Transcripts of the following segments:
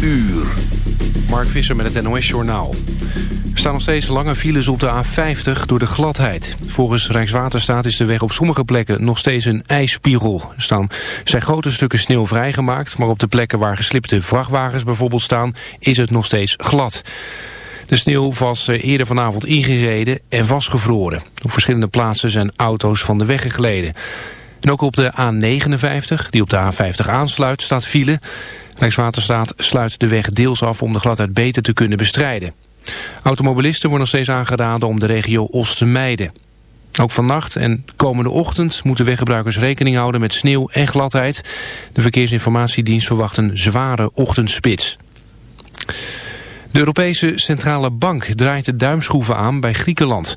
uur. Mark Visser met het NOS-journaal. Er staan nog steeds lange files op de A50 door de gladheid. Volgens Rijkswaterstaat is de weg op sommige plekken nog steeds een ijsspiegel. Er staan, zijn grote stukken sneeuw vrijgemaakt... maar op de plekken waar geslipte vrachtwagens bijvoorbeeld staan... is het nog steeds glad. De sneeuw was eh, eerder vanavond ingereden en vastgevroren. Op verschillende plaatsen zijn auto's van de weg gegleden. En ook op de A59, die op de A50 aansluit, staat file. Rijkswaterstaat sluit de weg deels af om de gladheid beter te kunnen bestrijden. Automobilisten worden nog steeds aangeraden om de regio Os te mijden. Ook vannacht en komende ochtend moeten weggebruikers rekening houden met sneeuw en gladheid. De Verkeersinformatiedienst verwacht een zware ochtendspits. De Europese Centrale Bank draait de duimschroeven aan bij Griekenland.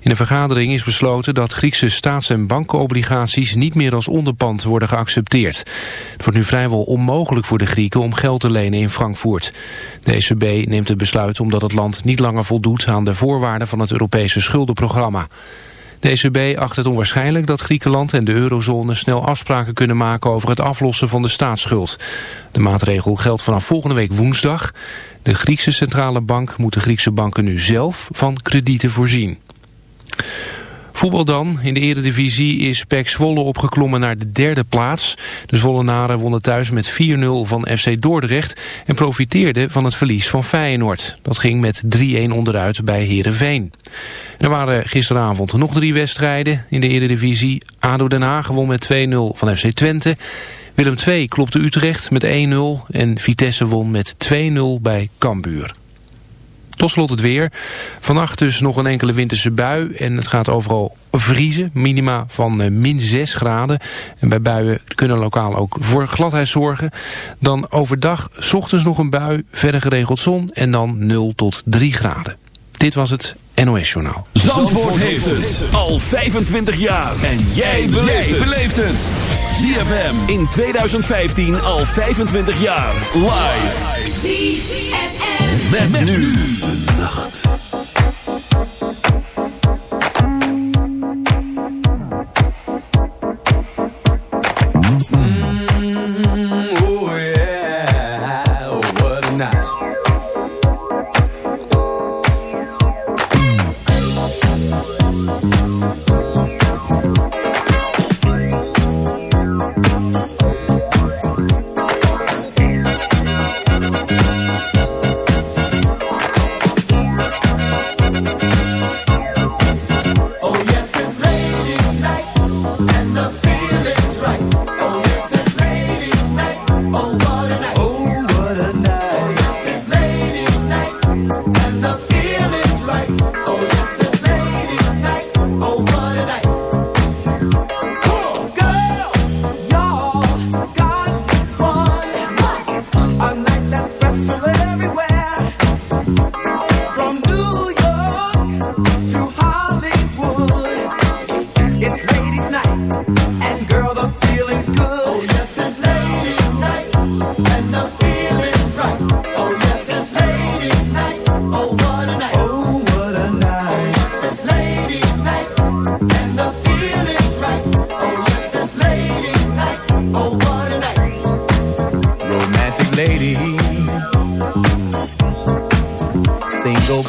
In een vergadering is besloten dat Griekse staats- en bankenobligaties niet meer als onderpand worden geaccepteerd. Het wordt nu vrijwel onmogelijk voor de Grieken om geld te lenen in Frankfurt. De ECB neemt het besluit omdat het land niet langer voldoet aan de voorwaarden van het Europese schuldenprogramma. De ECB acht het onwaarschijnlijk dat Griekenland en de eurozone snel afspraken kunnen maken over het aflossen van de staatsschuld. De maatregel geldt vanaf volgende week woensdag. De Griekse centrale bank moet de Griekse banken nu zelf van kredieten voorzien. Voetbal dan. In de eredivisie is PEC Zwolle opgeklommen naar de derde plaats. De Zwollenaren wonnen thuis met 4-0 van FC Dordrecht... en profiteerden van het verlies van Feyenoord. Dat ging met 3-1 onderuit bij Heerenveen. Er waren gisteravond nog drie wedstrijden in de eredivisie. ADO Den Haag won met 2-0 van FC Twente... Willem II klopte Utrecht met 1-0 en Vitesse won met 2-0 bij Cambuur. Tot slot het weer. Vannacht dus nog een enkele winterse bui en het gaat overal vriezen. Minima van eh, min 6 graden. En bij buien kunnen lokaal ook voor gladheid zorgen. Dan overdag ochtends nog een bui, verder geregeld zon en dan 0 tot 3 graden. Dit was het NOS Journaal. Zandvoort, Zandvoort heeft het al 25 jaar. En jij beleeft het. ZFM in 2015 al 25 jaar. Live. ZFM. Met, nu de nacht.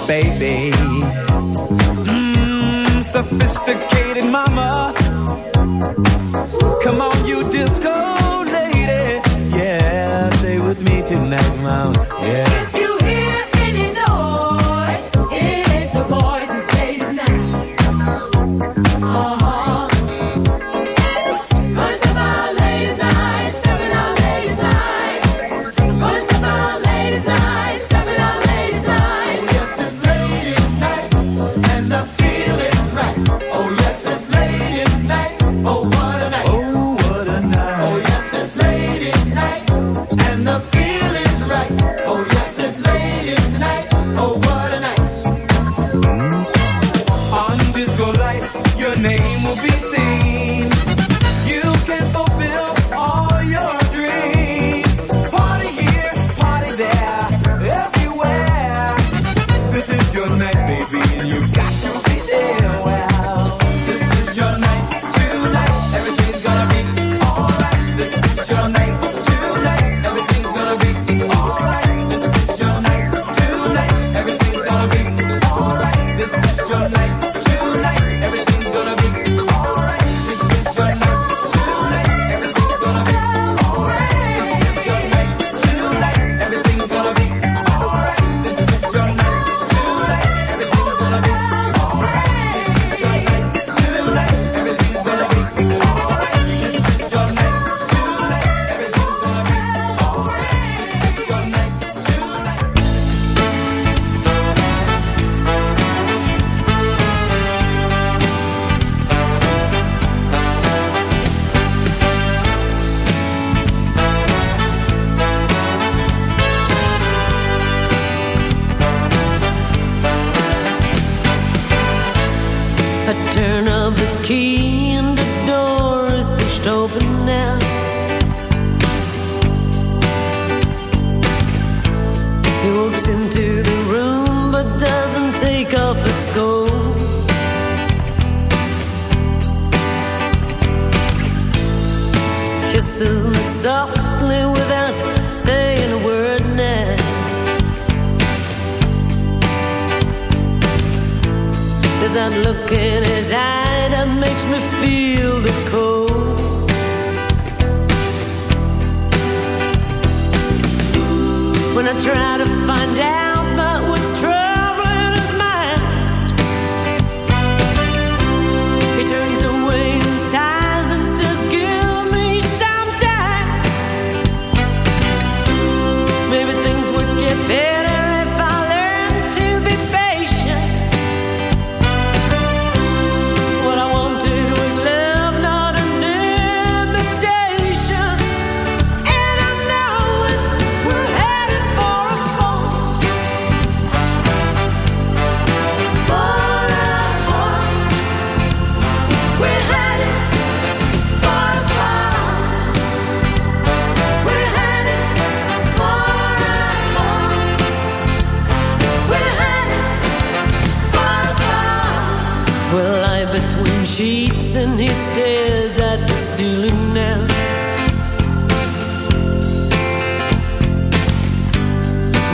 baby. Mmm, sophisticated mama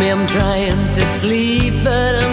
me, I'm trying to sleep, but I'm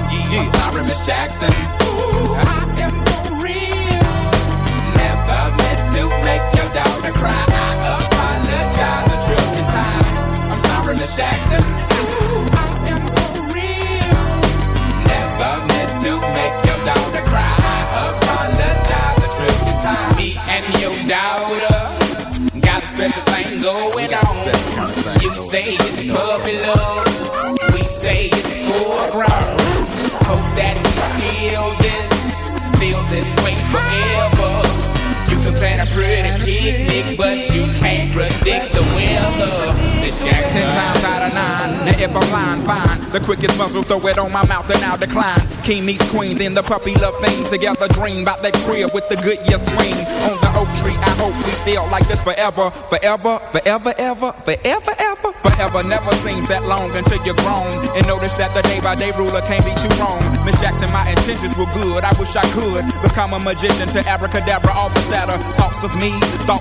I'm sorry, Miss Jackson. Throw it on my mouth and I'll decline. King meets queen, then the puppy love thing. Together dream about that crib with the Goodyear swing. On the oak tree, I hope we feel like this forever. Forever, forever, ever, forever, ever. Forever never seems that long until you're grown. And notice that the day by day ruler can't be too wrong. Miss Jackson, my intentions were good. I wish I could become a magician to abracadabra all the sadder. Thoughts of me, thoughts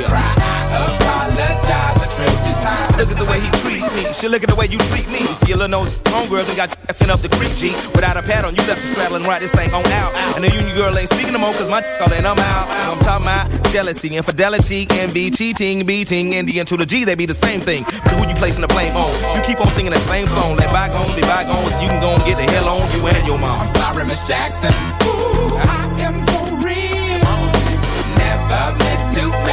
daughter cry. I apologize a trillion times. Look at the way he treats me. She look at the way you treat me. Skillin' no homegirl done got sent up the creek, G. Without a pad on, you left the straddle and ride this thing on out. And the union girl ain't speaking no more, cause my all in, I'm out. I'm talking about jealousy, infidelity, envy, cheating, beating, and the N to the G, they be the same thing. But who you placing the blame on? You keep on singing that same song. Let bygones be bygones, you can go and get the hell on you and your mom. I'm sorry, Miss Jackson. Ooh, I am for real. Never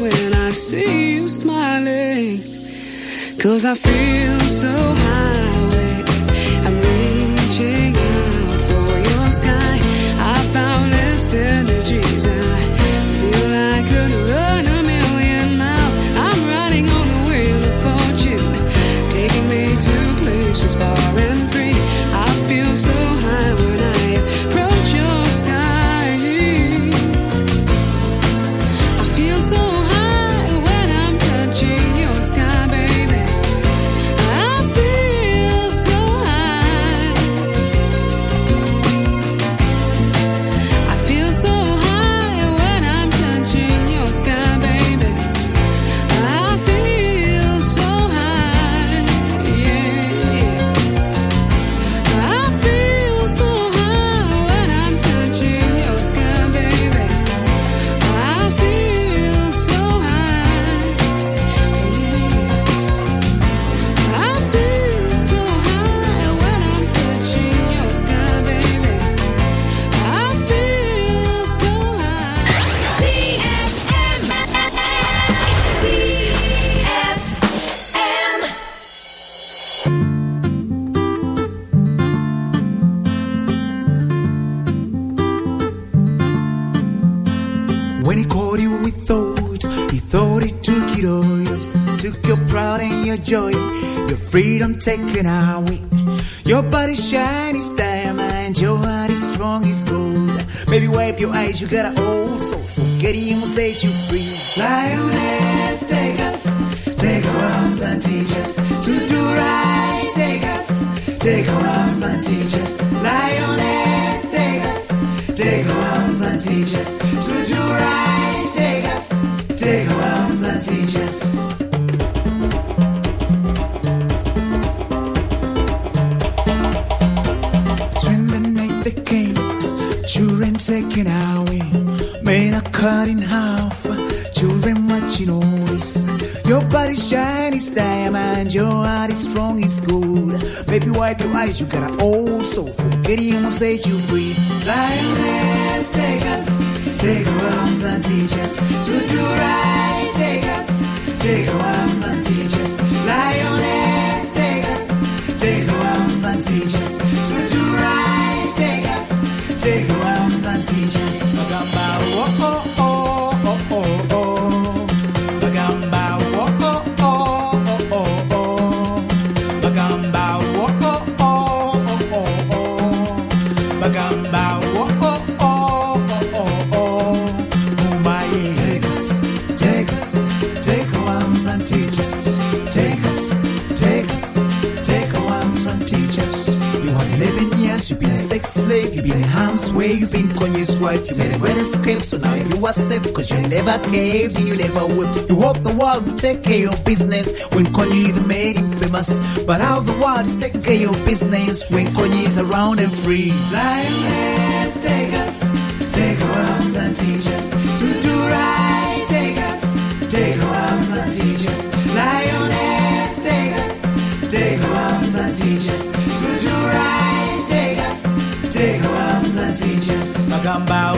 when I see you smiling. Cause I feel so high I'm reaching out for your sky. I found this energies. I taking our week. Your body's shiny as diamond, your heart is strong as gold. Maybe wipe your eyes, you gotta. your eyes, you got an old soul. Gideon will set you free. Lioness, take us, take our arms and teach us to do right. Take us, take our arms. on his swipe. You made a great escape, so now you are safe. Cause you never caved and you never would. You hope the world will take care of business when Kanye even made him famous. But how the world is taking care of business when Kanye is around and free. Lioness, take us, take our arms and teach us. come by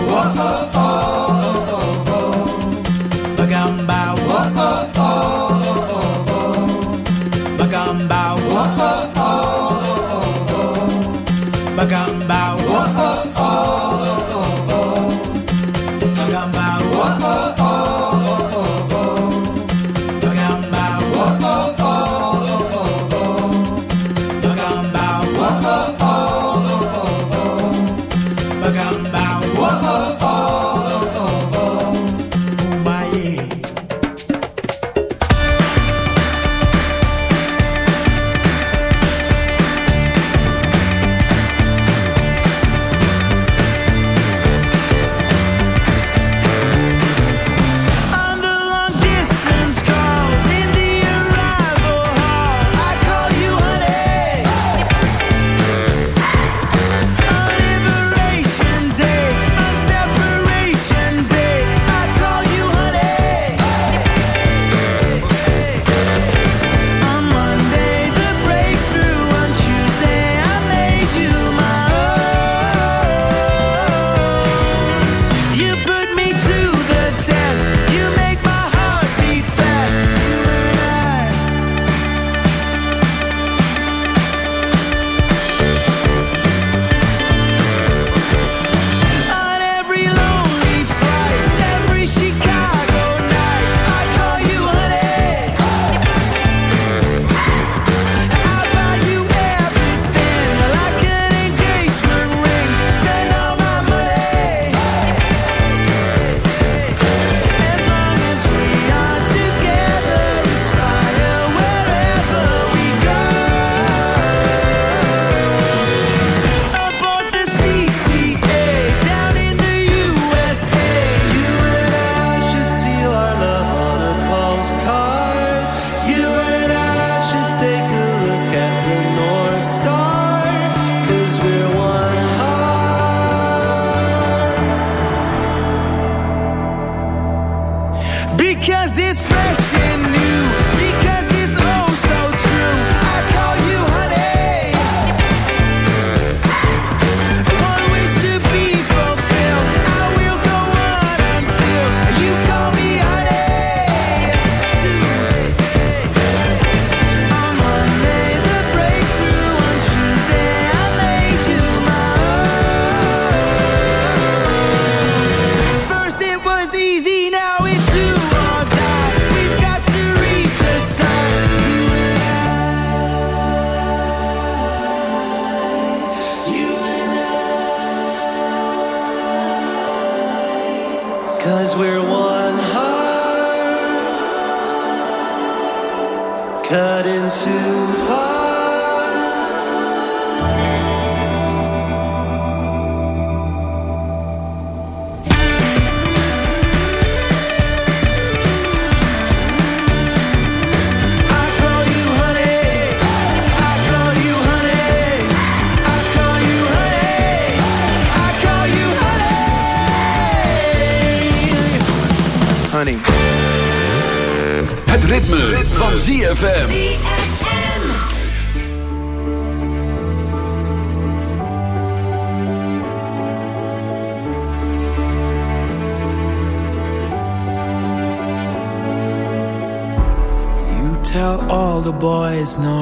it's not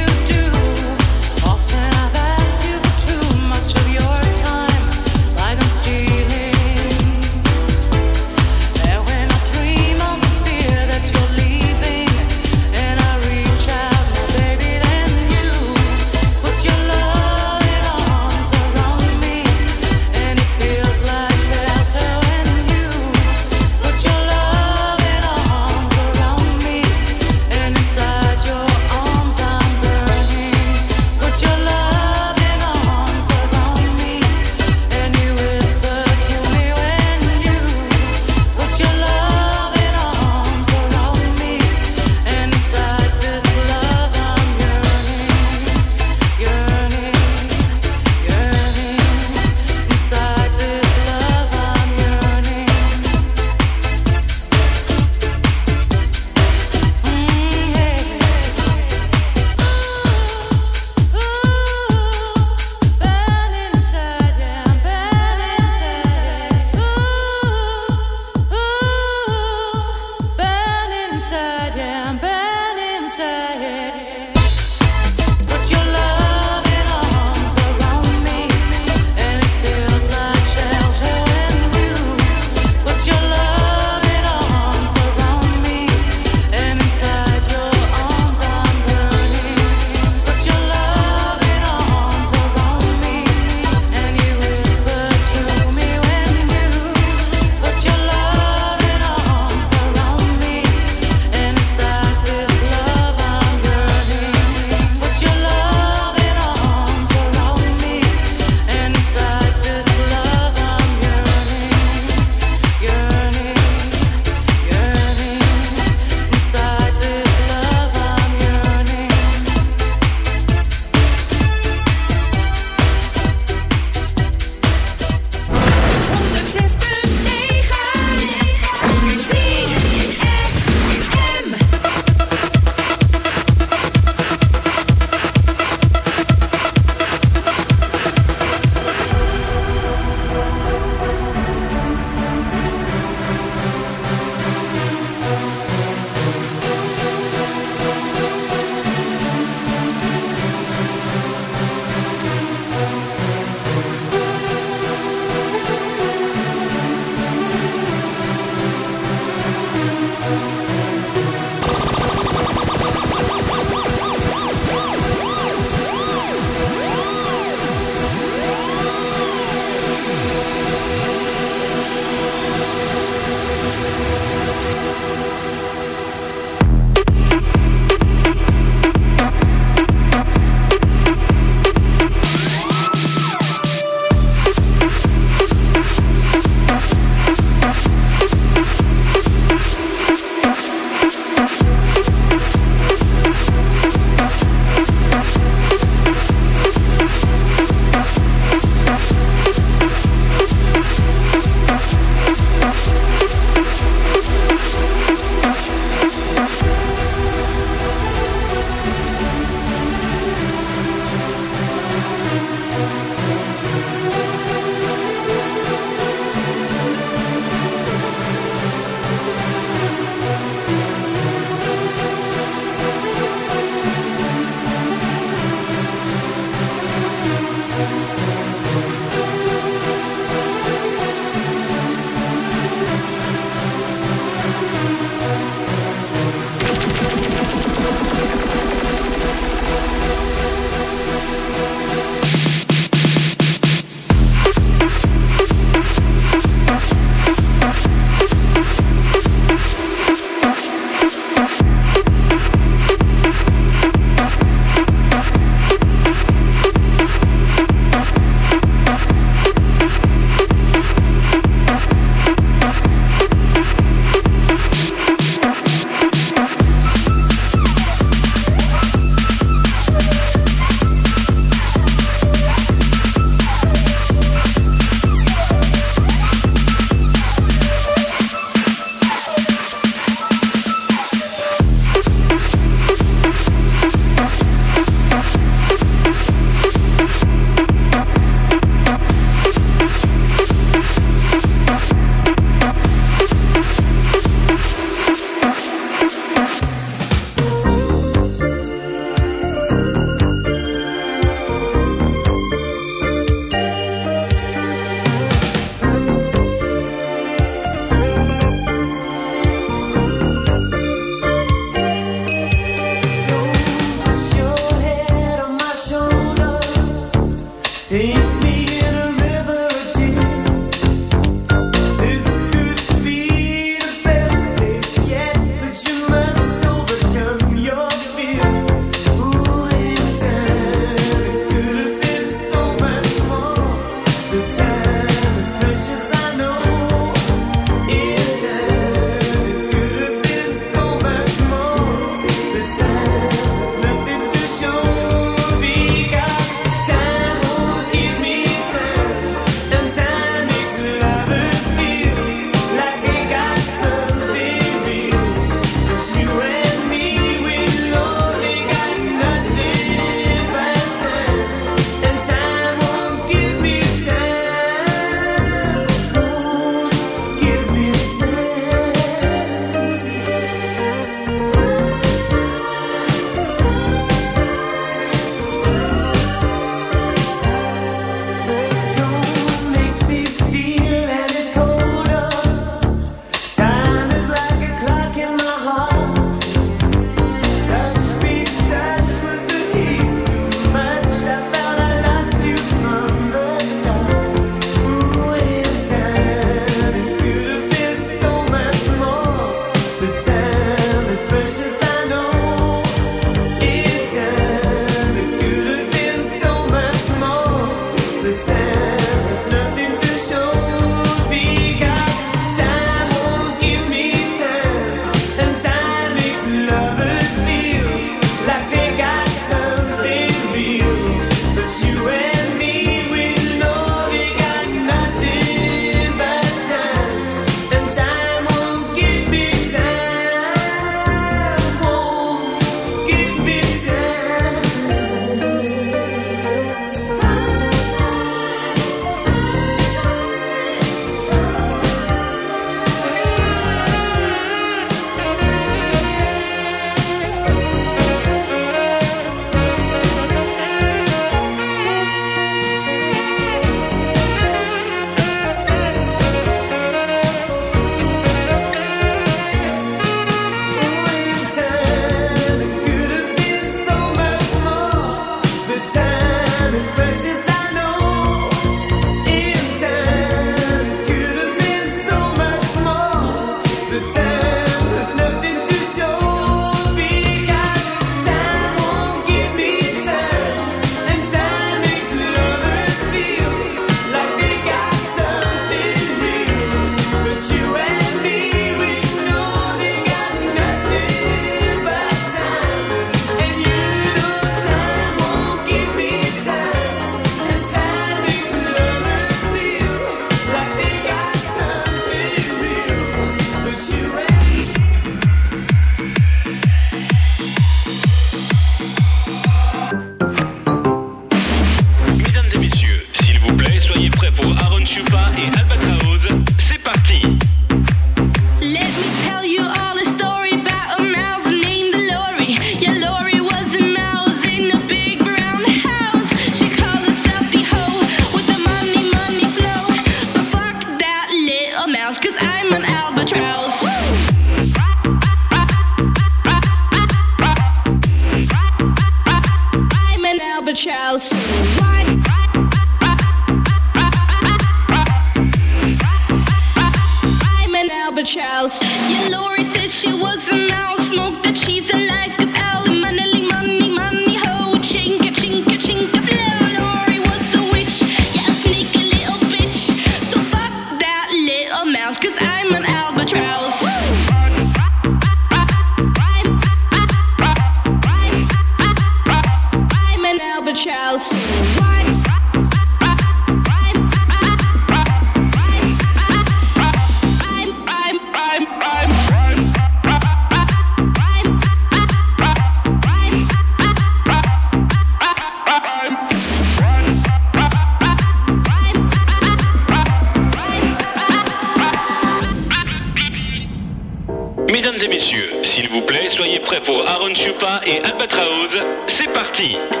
记。